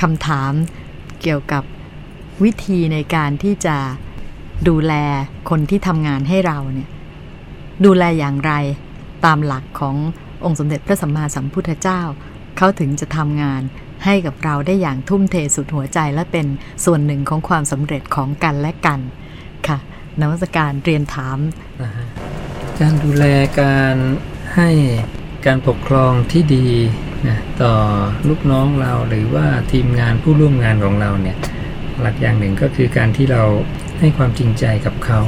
คำถามเกี่ยวกับวิธีในการที่จะดูแลคนที่ทำงานให้เราเนี่ยดูแลอย่างไรตามหลักขององค์สมเด็จพระสัมมาสัมพุทธเจ้า เขาถึงจะทำงานให้กับเราได้อย่างทุ่มเทสุดหัวใจและเป็นส่วนหนึ่งของความสำเร็จของกันและกันค่ะนวัตการเรียนถาม การดูแลการให้การปกครองที่ดี นะต่อลูกน้องเราหรือว่าทีมงานผู้ร่วมงานของเราเนี่ยหลักอย่างหนึ่งก็คือการที่เราให้ความจริงใจกับเขา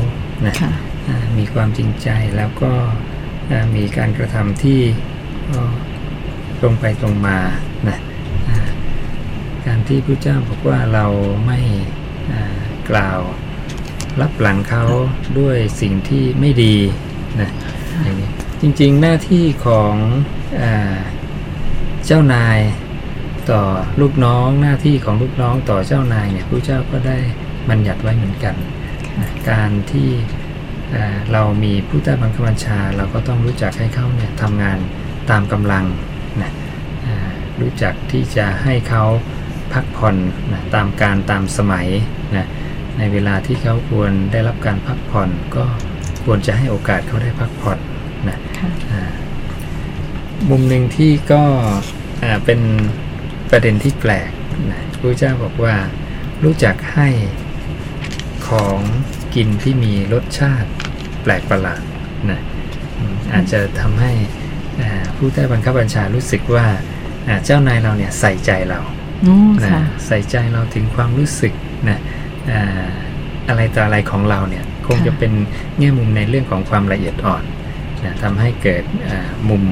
นะค่ะอ่ามีความจริงใจแล้วก็อ่ามีการกระทำที่ก็ตรงไปตรงมานะอ่าการที่พระเจ้าบอกว่าเราไม่อ่ากล่าวรับหลังเขาด้วยสิ่งที่ไม่ดีนะอย่างนี้จริงๆหน้าที่ของอา เจ้านายต่อลูกน้องหน้าที่ของลูกน้องต่อเจ้านายเนี่ยพระเจ้าก็ได้บัญญัติไว้เหมือนกันนะการที่อ่าเรามีผู้ใต้บังคับบัญชา เราก็ต้องรู้จักให้เขาเนี่ยทำงานตามกำลังนะอ่ารู้จักที่จะให้เขาพักผ่อนนะตามการตามสมัยนะในเวลาที่เขาควรได้รับการพักผ่อนก็ควรจะให้โอกาสเขาได้พักผ่อนนะค่ะอ่ามุมหนึ่งที่ก็อ่า เป็นประเด็นที่แปลกนะพระเจ้าบอกว่า รู้จักให้ของกินที่มีรสชาติแปลกประหลาดนะอืมอาจจะทำให้อ่าผู้ใต้บังคับบัญชารู้สึกว่าอ่าเจ้านายเราเนี่ยใส่ใจเราอืมนะค่ะใส่ใจเราถึงความรู้สึกนะอ่าอะไรต่ออะไรของเราเนี่ยคงค่ะจะเป็นแง่มุมในเรื่องของความละเอียดอ่อนนะทำให้เกิดอ่ามุม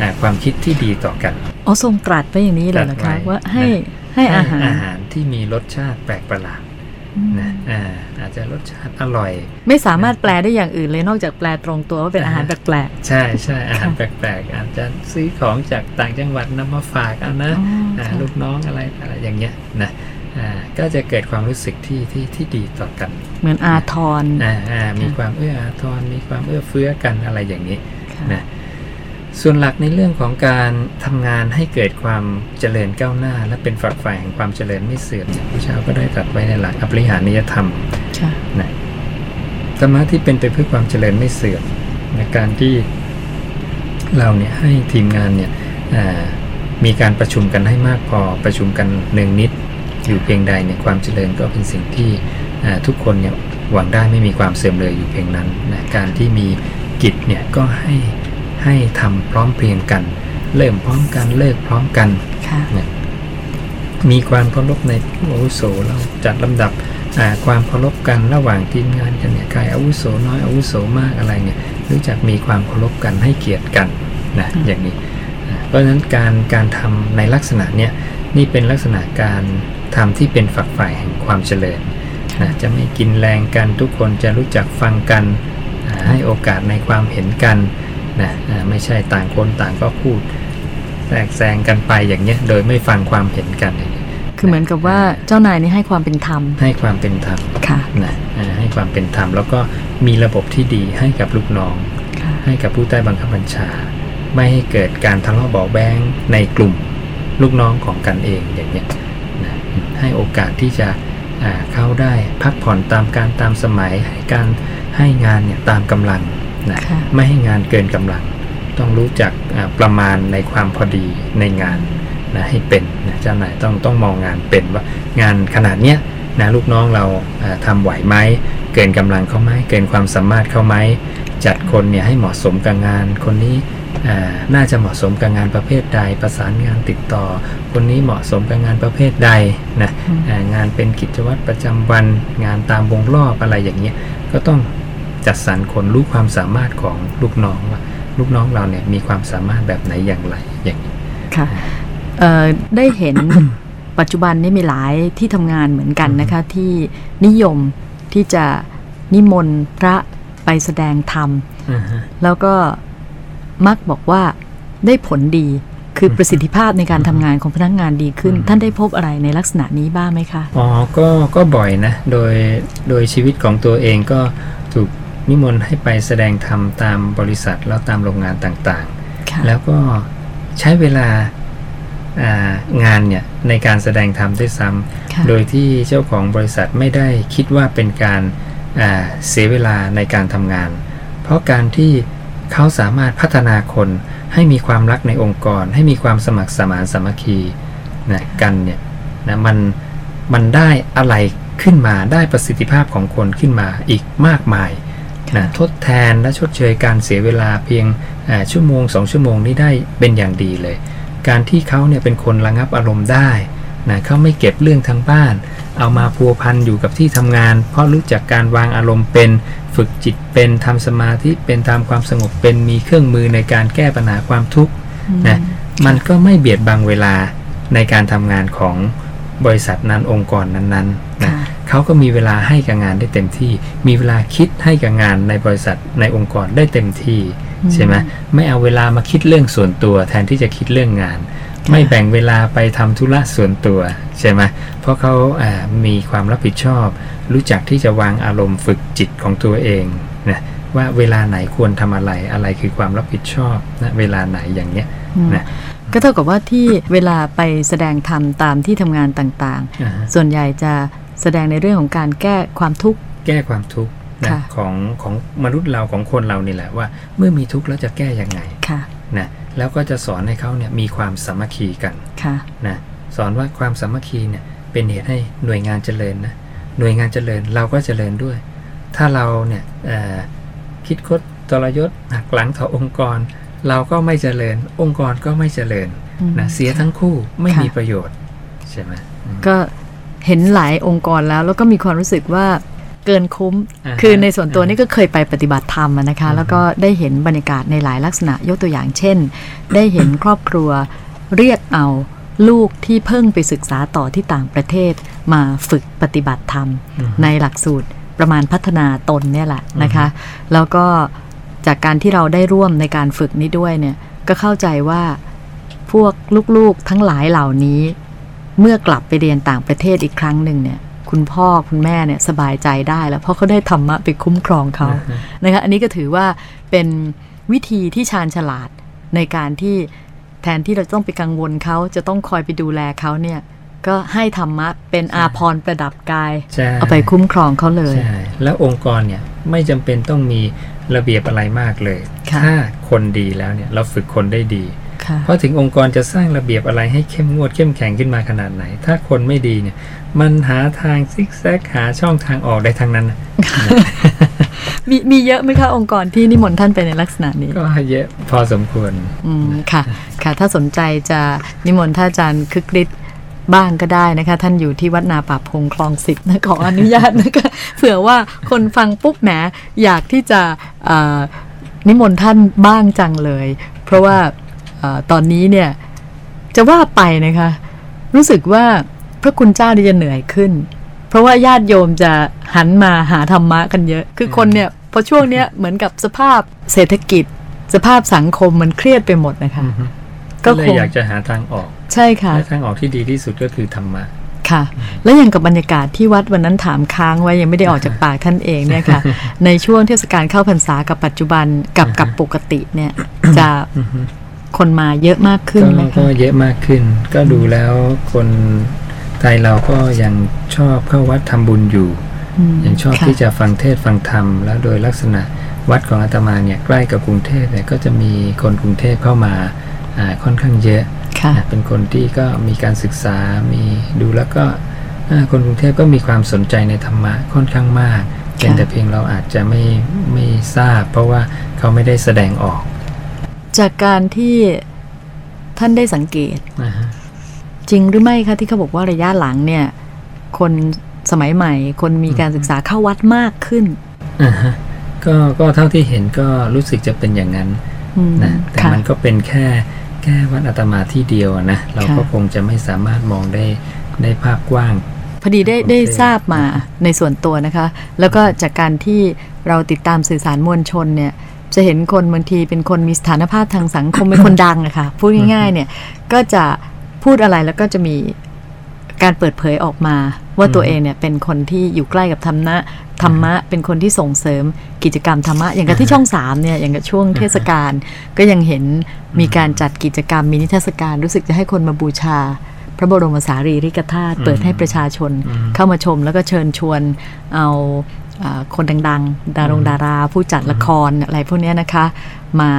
อ่าความคิดที่ดีต่อกัน อ๋อทรงตรัสไว้อย่างนี้เลยเหรอตรัคะสไว้ว่าให้นะให้อาหารอาหารที่มีรสชาติแปลกประหลาดอืมนะอ่าอาจจะรสชาติอร่อย ไม่สามารถแปลได้อย่างอื่นเลยนอกจากแปลตรงตัวว่าเป็นอาหารแปลกใช่ใช่อาหารค่ะแปลกๆอาจจะซื้อของจากต่างจังหวัดนำมาฝากเอานะอ๋ออ่าค่ะลูกน้องอะไรอะไรอย่างเงี้ยนะอ่าก็จะเกิดความรู้สึกที่ที่ที่ดีต่อกันๆเหมือนอาทรอ่าอ่ามีความเอื้ออาทรมีความเอื้อเฟื้อกันอะไรอย่างนี้ค่ะนะ ส่วนหลักในเรื่องของการทำงานให้เกิดความเจริญก้าวหน้า และเป็นฝักใฝ่แห่งความเจริญไม่เสื่อมเนี่ยพระเจ้าก็ได้ตรัสไว้ในหลักอภิหานิยธรรมค่ะนะธรรมะที่เป็นไปเพื่อความเจริญไม่เสื่อมในการที่เราเนี่ยให้ทีมงานเนี่ยอ่ามีการประชุมกันให้มากพอประชุมกันเนืองนิด อยู่เพียงใดเนี่ยความเจริญก็เป็นสิ่งที่อ่าทุกคนเนี่ยหวังได้ไม่มีความเสื่อมเลยอยู่เพียงนั้นนะการที่มีกิจเนี่ยก็ให้ ให้ทำพร้อมเพรียงกัน เริ่มพร้อมกันเลิกพร้อมกันค่ะนะมีความเคารพในผู้อาวุโสเราจัดลำดับอ่าความเคารพกันระหว่างทีมงานกันเนี่ยใครอาวุโสน้อยอาวุโสมากอะไรเนี่ยรู้จักมีความเคารพกันให้เกียรติกันนะอืมอย่างนี้อ่าเพราะฉะนั้นการการทำในลักษณะเนี้ยนี่เป็นลักษณะการทำที่เป็นฝักฝ่ายแห่งความเจริญนะจะไม่กินแรงกันทุกคนจะรู้จักฟังกันอ่าให้โอกาสในความเห็นกัน นะอ่าไม่ใช่ต่างคนต่างก็พูดแทรกแซงกันไปอย่างเงี้ยโดยไม่ฟังความเห็นกันอย่างเงี้ยคือเหมือนกับว่าเจ้านายนี่ให้ความเป็นธรรม ให้ความเป็นธรรมค่ะนะอ่าให้ความเป็นธรรมแล้วก็มีระบบที่ดีให้กับลูกน้องค่ะให้กับผู้ใต้บังคับบัญชา ไม่ให้เกิดการทะเลาะเบาะแบงในกลุ่มลูกน้องของกันเองอย่างเงี้ยนะให้โอกาสที่จะอ่าเข้าได้พักผ่อนตามการตามสมัยให้การให้งานเนี่ยตามกำลัง นะค่ะไม่ให้งานเกินกำลัง ต้องรู้จักอ่าประมาณในความพอดีในงานนะให้เป็นนะเจ้านายต้องต้องมองงานเป็นว่างานขนาดเนี้ยนะลูกน้องเราอ่าทำไหวไหมเกินกำลังเขาไหมเกินความสามารถเขาไหมจัดคนเนี่ยให้เหมาะสมกับงาน คนนี้อ่าน่าจะเหมาะสมกับงานประเภทใด ประสานงานติดต่อ คนนี้เหมาะสมกับงานประเภทใดนะอืมอ่างานเป็นกิจวัตรประจำวันงานตามวงรอบอะไรอย่างเงี้ยก็ต้อง จัดสรรคนรู้ความสามารถของลูกน้องว่าลูกน้องเราเนี่ยมีความสามารถแบบไหนอย่างไรอย่างนี้ค่ะเอ่อได้เห็นปัจจุบันนี้มีหลายที่ทำงานเหมือนกันนะคะที่นิยมที่จะนิมนต์พระไปแสดงธรรมอ่าฮะแล้วก็มักบอกว่าได้ผลดีคือประสิทธิภาพในการทำงานของพนักงานดีขึ้นอืมท่านได้พบอะไรในลักษณะนี้บ้างไหมคะ อ๋อ ก็ก็บ่อยนะ โดยโดยชีวิตของตัวเองก็ถูก นิมนต์ให้ไปแสดงธรรมตามบริษัทแล้วตามโรงงานต่างค่ะๆแล้วก็ใช้เวลาอ่างานเนี่ยในการแสดงธรรมด้วยซ้ค่ะำโดยที่เจ้าของบริษัทไม่ได้คิดว่าเป็นการอ่าเสียเวลาในการทำงาน เพราะการที่เขาสามารถพัฒนาคนให้มีความรักในองค์กร ให้มีความสมัครสมานสามัคคีนะกันเนี่ยนะมันมันได้อะไรขึ้นมาได้ประสิทธิภาพของคนขึ้นมาอีกมากมายนะ ทดแทนและชดเชยการเสียเวลาเพียงอ่าชั่วโมงสองชั่วโมงนี้ได้เป็นอย่างดีเลย การที่เขาเนี่ยเป็นคนระงับอารมณ์ได้นะเขาไม่เก็บเรื่องทางบ้าน เอามาพัวพันอยู่กับที่ทำงาน เพราะรู้จักการวางอารมณ์เป็นฝึกจิตเป็นทำสมาธิเป็นทำความสงบเป็นมีเครื่องมือในการแก้ปัญหาความทุกข์นะมันก็ไม่เบียดบังเวลาในการทำงานของ บริษัทนั้นองค์กรนั้นๆนะค่ะเขาก็มีเวลาให้กับงานได้เต็มที่ มีเวลาคิดให้กับงานในบริษัทในองค์กรได้เต็มที่อืมใช่ไหมไม่เอาเวลามาคิดเรื่องส่วนตัว แทนที่จะคิดเรื่องงาน ไม่แบ่งเวลาไปทำธุระส่วนตัวใช่ไหมเพราะเขาอ่ามีความรับผิดชอบ รู้จักที่จะวางอารมณ์ฝึกจิตของตัวเองนะว่าเวลาไหนควรทำอะไรอะไรคือความรับผิดชอบนะเวลาไหนอย่างเนี้ยอืมนะ ก็เท่ากับว่าที่เวลาไปแสดงธรรมตามที่ทำงานต่างอ่าฮะๆส่วนใหญ่จะแสดงในเรื่องของการแก้ความทุกข์แก้ความทุกข์นะค่ะของของมนุษย์เราของคนเรานี่แหละว่า เมื่อมีทุกข์แล้วจะแก้ยังไงค่ะนะแล้วก็จะสอนให้เขาเนี่ยมีความสามัคคีกันค่ะนะสอนว่าความสามัคคีเนี่ยเป็นเหตุให้หน่วยงานเจริญนะหน่วยงานเจริญเราก็เจริญด้วย ถ้าเราเนี่ยเอ่อคิดคดตรยศหักหลังต่อองค์กร เราก็ไม่เจริญ องค์กรก็ไม่เจริญอืมนะเสียทั้งคู่ไม่ค่ะมีประโยชน์ใช่ไหมอืมก็เห็นหลายองค์กรแล้ว แล้วก็มีความรู้สึกว่าเกินคุ้มอ่าฮะคือในส่วนตัวนี่ก็เคยไปปฏิบัติธรรมอะนะคะอือฮึแล้วก็ได้เห็นบรรยากาศในหลายลักษณะยกตัวอย่างเช่น ได้เห็นครอบครัวเรียกเอาลูกที่เพิ่งไปศึกษาต่อที่ต่างประเทศ มาฝึกปฏิบัติธรรมอืมในหลักสูตรประมาณพัฒนาตนเนี่ยแหละนะคะ แล้วก็ จากการที่เราได้ร่วมในการฝึกนี้ด้วยเนี่ยก็เข้าใจว่าพวกลูกๆทั้งหลายเหล่านี้ เมื่อกลับไปเรียนต่างประเทศอีกครั้งหนึ่งเนี่ยคุณพ่อคุณแม่เนี่ยสบายใจได้แล้ว เพราะเขาได้ธรรมะไปคุ้มครองเขาอ่าฮะนะคะอันนี้ก็ถือว่าเป็นวิธีที่ชาญฉลาดในการที่แทนที่เราต้องไปกังวลเขาจะต้องคอยไปดูแลเขาเนี่ยก็ให้ธรรมะเป็นอาภรณ์ประดับกายใช่เอาไปคุ้มครองเขาเลยใช่แล้วองค์กรเนี่ยไม่จำเป็นต้องมี ระเบียบอะไรมากเลยค่ะถ้าคนดีแล้วเนี่ยเราฝึกคนได้ดีค่ะเพราะถึงองค์กรจะสร้างระเบียบอะไรให้เข้มงวดเข้มแข็งขึ้นมาขนาดไหน ถ้าคนไม่ดีเนี่ย มันหาทางซิกแซกหาช่องทางออกได้ทั้งนั้นนะมีมีเยอะไหมคะองค์กรที่นิมนต์ท่านไปในลักษณะนี้ ก็เยอะพอสมควร อืมค่ะ ค่ะถ้าสนใจจะนิมนต์ท่านอาจารย์คึกฤทธิ์ บ้างก็ได้นะคะ ท่านอยู่ที่วัดนาป่าพงคลองสิบนะขออนุญาตนะคะเผื่อว่าคนฟังปุ๊บแหมอยากที่จะเอ่อนิมนต์ท่านบ้างจังเลย เพราะว่าเออตอนนี้เนี่ยจะว่าไปนะคะ รู้สึกว่าพระคุณเจ้านี่จะเหนื่อยขึ้น เพราะว่าญาติโยมจะหันมาหาธรรมะกันเยอะ คือคนเนี่ยพอช่วงเนี้ยเหมือนกับสภาพเศรษฐกิจ สภาพสังคมมันเครียดไปหมดนะคะ ก็ก็เลคยงอยากจะหาทางออก ใช่ค่ะและทางออกที่ดีที่สุดก็คือธรรมะค่ะ แล้วอย่างกับบรรยากาศที่วัดวันนั้นถามค้างไว้ยังไม่ได้ออกจากปากท่านเองเนี่ยค่ะ ในช่วงเทศกาลเข้าพรรษากับปัจจุบันกับกับปกติเนี่ยจะคนมาเยอะมากขึ้นก็ไหมก็คะเยอะมากขึ้น ก็ดูแล้วคนไทยเราก็ยังชอบเข้าวัดทำบุญอยู่มยังชอบค่ะที่จะฟังเทศน์ฟังธรรม แล้วโดยลักษณะวัดของอาตมาเนี่ยใกล้กับกรุงเทพเนี่ยก็จะมีคนกรุงเทพเข้ามาอ่าค่อนข้างเยอะค่ะนะ เป็นคนที่ก็มีการศึกษา มีดูแล้วก็อ่าคนกรุงเทพก็มีความสนใจในธรรมะค่อนข้างมากเป็นแต่เพียงเราอาจจะไม่ไม่ทราบ เพราะว่าเขาไม่ได้แสดงออก จากการที่ท่านได้สังเกตนะฮะจริงหรือไม่คะที่เขาบอกว่าระยะหลังเนี่ย คนสมัยใหม่ คนมีการศึกษาเข้าวัดมากขึ้นอ่าฮะก็ก็เท่าที่เห็นก็รู้สึกจะเป็นอย่างนั้นอืมนะแต่ค่ะมันก็เป็นแค่ แค่วัดอาตมาที่เดียวอะนะเราก็ค่ะคงจะไม่สามารถมองได้ได้ภาพกว้าง พอดีได้โอเคได้ทราบมาในส่วนตัวนะคะ แล้วก็จากการที่เราติดตามสื่อสารมวลชนเนี่ยจะเห็นคนบางทีเป็นคนมีสถานภาพทางสังคมเป็นคนดังอะค่ะพูดง่ายๆเนี่ยก็จะพูดอะไรแล้วก็จะมีการเปิดเผยออกมา ว่าตัวเองเนี่ยเป็นคนที่อยู่ใกล้กับธรรมะ ธรรมะเป็นคนที่ส่งเสริมกิจกรรมธรรมะ อย่างกับที่ช่องสามเนี่ยอย่างกับช่วงเทศกาลก็ยังเห็นมีการจัดกิจกรรมมินิเทศกาลรู้สึกจะให้คนมาบูชา พระบรมสารีริกธาตุอืมเปิดให้ประชาชนอืมเข้ามาชมแล้วก็เชิญชวนเอาอ่าคนดังๆ ดารงดารา ผู้จัดละครอะไรพวกเนี้ยนะคะ มา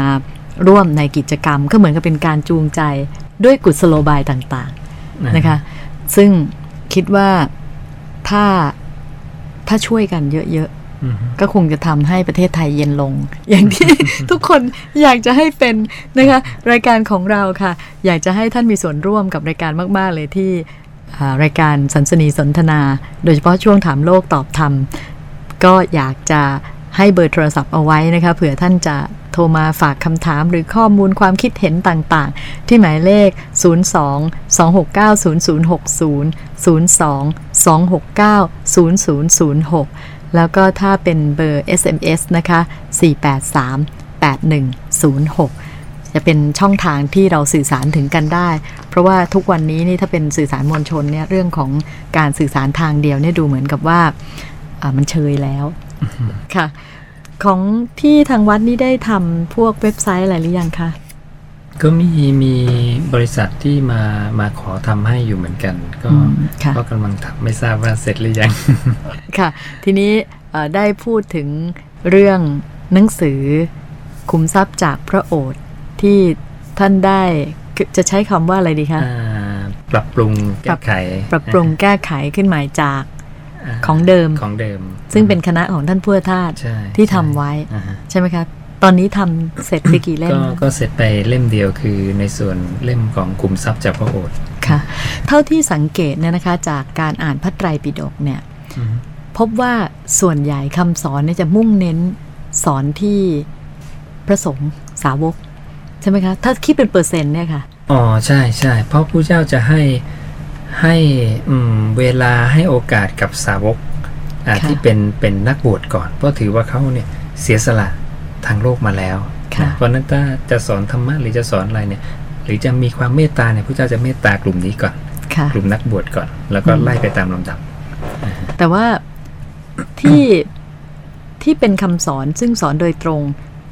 ร่วมในกิจกรรมก็เหมือนกับเป็นการจูงใจด้วยกุศโลบายต่างๆนะคะ ซึ่งคิดว่าถ้า ถ้าช่วยกันเยอะอืมๆก็คงจะทำให้ประเทศไทยเย็นลง อย่างที่ทุกคนอยากจะให้เป็นนะคะ รายการของเราค่ะ อยากจะให้ท่านมีส่วนร่วมกับรายการมากๆเลยที่อ่ารายการสันสนีสนทนา โดยเฉพาะช่วงถามโลกตอบธรรม ก็อยากจะ ให้เบอร์โทรศัพท์เอาไว้นะคะเผื่อท่านจะโทรมาฝากคำถามหรือข้อมูลความคิดเห็นต่างๆ ที่หมายเลข 02 269 0060 02 269 0006 แล้วก็ถ้าเป็นเบอร์ SMS นะคะ 483 8106 จะเป็นช่องทางที่เราสื่อสารถึงกันได้ เพราะว่าทุกวันนี้นี่ถ้าเป็นสื่อสารมวลชนเนี่ยเรื่องของการสื่อสารทางเดียวเนี่ยดูเหมือนกับว่าอ่ามันเชยแล้วค่ะ ของที่ทางวัดนี่ได้ทำพวกเว็บไซต์อะไรหรือยังคะก็มีมีบริษัทที่มามาขอทำให้อยู่เหมือนกัน ก็อืมค่ะก็กำลังทำไม่ทราบว่าเสร็จหรือยัง ค่ะ ทีนี้เอ่อได้พูดถึงเรื่องหนังสือคุมทรัพย์จากพระโอษฐ์ที่ท่านได้จะใช้คำว่าอะไรดีคะอ่าปรับปรุงแก้ไข ปรับปรุงแก้ไขขึ้นมาจากา ของเดิมของเดิม ซึ่งเป็นคณะของท่านผู้ว่าทาสใช่ที่ทำไว้อ่าฮะใช่ไหมคะตอนนี้ทำเสร็จไปกี่เล่มก็ก็เสร็จไปเล่มเดียวคือในส่วนเล่มของคุมทรัพย์จากพระโอษฐ์ค่ะ เท่าที่สังเกตเนี่ยนะคะ จากการอ่านพระไตรปิฎกเนี่ยอืมพบว่าส่วนใหญ่คำสอนเนี่ยจะมุ่งเน้นสอนที่พระสงฆ์สาวก ใช่ไหมคะ ถ้าคิดเป็นเปอร์เซ็นต์เนี่ยค่ะอ๋อใช่ใช่เพราะผู้เจ้าจะให้ ให้อืมเวลาให้โอกาสกับสาวกอ่าค่ะที่เป็นเป็นนักบวชก่อน เพราะถือว่าเขาเนี่ยเสียสละทางโลกมาแล้วค่ะนะเพราะฉะนั้นถ้าจะสอนธรรมะหรือจะสอนอะไรเนี่ย หรือจะมีความเมตตาเนี่ยผู้เจ้าจะเมตตากลุ่มนี้ก่อนค่ะกลุ่มนักบวชก่อน แล้วก็อืมไล่ไปตามลำดับ แต่ว่าที่ที่เป็นคำสอนซึ่งสอนโดยตรง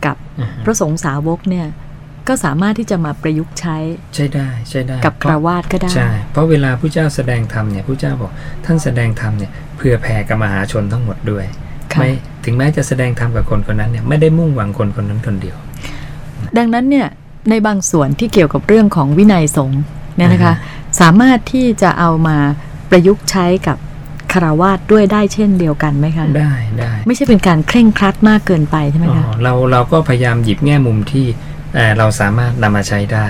กับอือฮึพระสงฆ์สาวกเนี่ย ก็สามารถที่จะมาประยุกต์ใช้ใช่ได้ใช่ได้ กับเพคราวาสก็ได้ใช่เพราะเวลาผู้เจ้าแสดงธรรมเนี่ยผู้เจ้าบอกท่านแสดงธรรมเนี่ยเพื่อแผ่กับมหาชนทั้งหมดด้วยค่ะไม่ถึงแม้จะแสดงธรรมกับคนคนนั้นเนี่ยไม่ได้มุ่งหวังคนคนนั้นคนเดียว ดังนั้นเนี่ยในบางส่วนที่เกี่ยวกับเรื่องของวินัยสงฆ์เนี่ยนะคะอ่าสามารถที่จะเอามาประยุกต์ใช้กับคารวาสด้วยได้เช่นเดียวกันไหมคะ ได้ได้ ไม่ใช่เป็นการเคร่งครัดมากเกินไปใช่ไหมอ๋อคะเราเราก็พยายามหยิบแง่มุมที่ เอ่อเราสามารถนำมาใช้ได้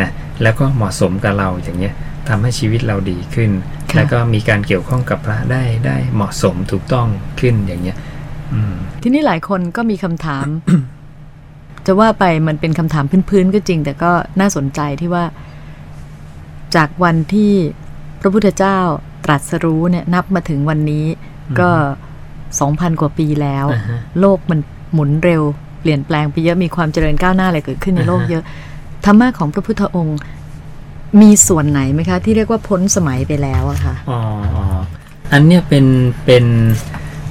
นะแล้วก็เหมาะสมกับเราอย่างเงี้ยทำให้ชีวิตเราดีขึ้นค่ะแล้วก็มีการเกี่ยวข้องกับพระได้ได้เหมาะสมถูกต้องขึ้นอย่างเงี้ยอืมทีนี้หลายคนก็มีคำถาม จะว่าไปมันเป็นคำถามพื้นๆก็จริง แต่ก็น่าสนใจที่ว่า จากวันที่พระพุทธเจ้าตรัสรู้เนี่ยนับมาถึงวันนี้ก็สองพันกว่าปีแล้วอ่าฮะโลกมันหมุนเร็ว เปลี่ยนแปลงไปเยอะมีความเจริญก้าวหน้าอะไรเกิดขึ้นในโลกอ่าฮะเยอะธรรมะของพระพุทธองค์ มีส่วนไหนไหมคะ ที่เรียกว่าพ้นสมัยไปแล้วอะค่ะอ๋ออ๋ออันเนี้ยเป็นเป็น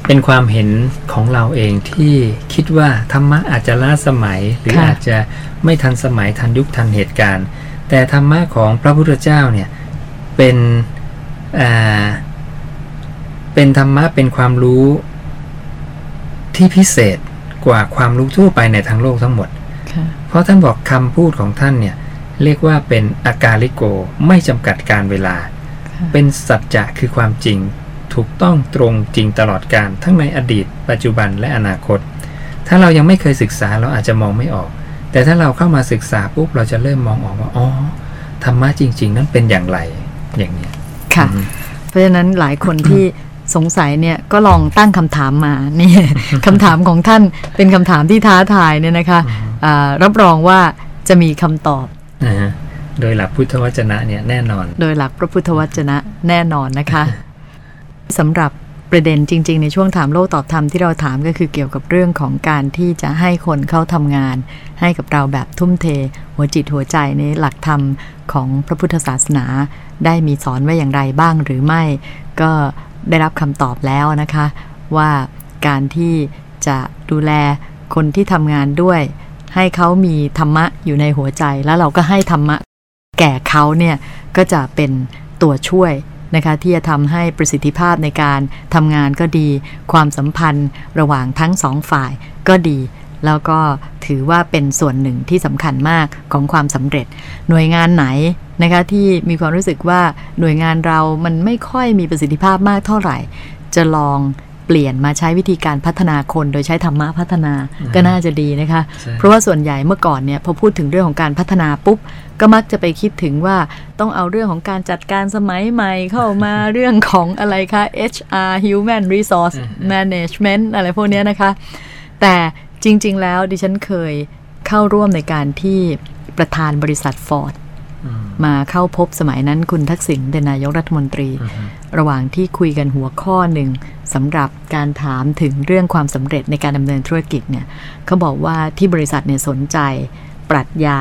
เป็นความเห็นของเราเองที่คิดว่าธรรมะอาจจะล้าสมัย หรือค่ะอาจจะไม่ทันสมัยทันยุคทันเหตุการณ์ แต่ธรรมะของพระพุทธเจ้าเนี่ยเป็นอ่าเป็นธรรมะเป็นความรู้ที่พิเศษ กว่าความรู้ทั่วไปในทางโลกทั้งหมดค่ะเพราะท่านบอกคำพูดของท่านเนี่ย เรียกว่าเป็นอากาลิโกไม่จำกัดการเวลาค่ะเป็นสัจจะคือความจริง ถูกต้องตรงจริงตลอดการทั้งในอดีต ปัจจุบันและอนาคต ถ้าเรายังไม่เคยศึกษาเราอาจจะมองไม่ออก แต่ถ้าเราเข้ามาศึกษาปุ๊บเราจะเริ่มมองออกว่าอ๋อธรรมะจริง ๆ นั้นเป็นอย่างไรอย่างเนี้ยค่ะอืมเพราะฉะนั้นหลายคนที่ สงสัยเนี่ยก็ลองตั้งคำถามมานี่คำถามของท่านเป็นคำถามที่ท้าทายเนี่ยนะคะอ่ารับรองว่าจะมีคำตอบนะฮะโดยหลักพุทธวจนะเนี่ยแน่นอน โดยหลักพระพุทธวจนะแน่นอนนะคะสำหรับประเด็นจริง ๆ ในช่วงถามโลกตอบธรรมที่เราถามก็คือเกี่ยวกับเรื่องของการที่จะให้คนเข้าทำงาน ให้กับเราแบบทุ่มเท หัวจิตหัวใจในหลักธรรมของพระพุทธศาสนา ได้มีสอนไว้อย่างไรบ้างหรือไม่ ก็ ได้รับคำตอบแล้วนะคะ ว่าการที่จะดูแลคนที่ทำงานด้วย ให้เขามีธรรมะอยู่ในหัวใจ แล้วเราก็ให้ธรรมะแก่เขาเนี่ย ก็จะเป็นตัวช่วยนะคะที่จะทำให้ประสิทธิภาพในการทำงานก็ดี ความสัมพันธ์ระหว่างทั้งสองฝ่ายก็ดี แล้วก็ถือว่าเป็นส่วนหนึ่งที่สำคัญมากของความสำเร็จ หน่วยงานไหนนะคะที่มีความรู้สึกว่าหน่วยงานเรามันไม่ค่อยมีประสิทธิภาพมากเท่าไหร่ จะลองเปลี่ยนมาใช้วิธีการพัฒนาคนโดยใช้ธรรมะพัฒนาก็น่าจะดีนะคะใช่เพราะว่าส่วนใหญ่เมื่อก่อนเนี่ยพอพูดถึงเรื่องของการพัฒนาปุ๊บ ก็มักจะไปคิดถึงว่าต้องเอาเรื่องของการจัดการสมัยใหม่เข้ามาเรื่องของอะไรคะ HR Human Resource อือฮึ Management อะไรพวกเนี้ยนะคะ แต่ จริง ๆ แล้วดิฉันเคยเข้าร่วมในการที่ประธานบริษัทฟอร์ดอืมมาเข้าพบสมัยนั้นคุณทักษิณเป็นนายกรัฐมนตรีอือฮึระหว่างที่คุยกันหัวข้อหนึ่งสำหรับการถามถึงเรื่องความสำเร็จในการดำเนินธุรกิจเนี่ยเขาบอกว่าที่บริษัทเนี่ยสนใจ ปรัชญา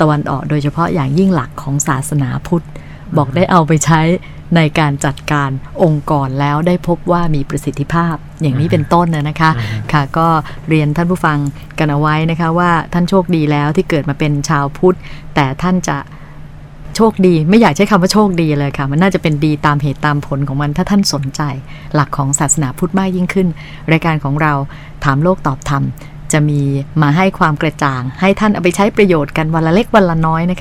ตะวันออกโดยเฉพาะอย่างยิ่งหลักของศาสนาพุทธ บอกได้เอาไปใช้ ในการจัดการองค์กรแล้วได้พบว่ามีประสิทธิภาพอย่างนี้เป็นต้นนะนะคะอือฮึค่ะก็เรียนท่านผู้ฟังกันเอาไว้นะคะว่าท่านโชคดีแล้วที่เกิดมาเป็นชาวพุทธ แต่ท่านจะโชคดีไม่อยากใช้คำว่าโชคดีเลยค่ะ มันน่าจะเป็นดีตามเหตุตามผลของมันถ้าท่านสนใจ หลักของศาสนาพุทธมากยิ่งขึ้น รายการของเราถามโลกตอบธรรมจะมีมาให้ความกระจ่าง ให้ท่านเอาไปใช้ประโยชน์กันวันละเล็กวันละน้อยนะคะ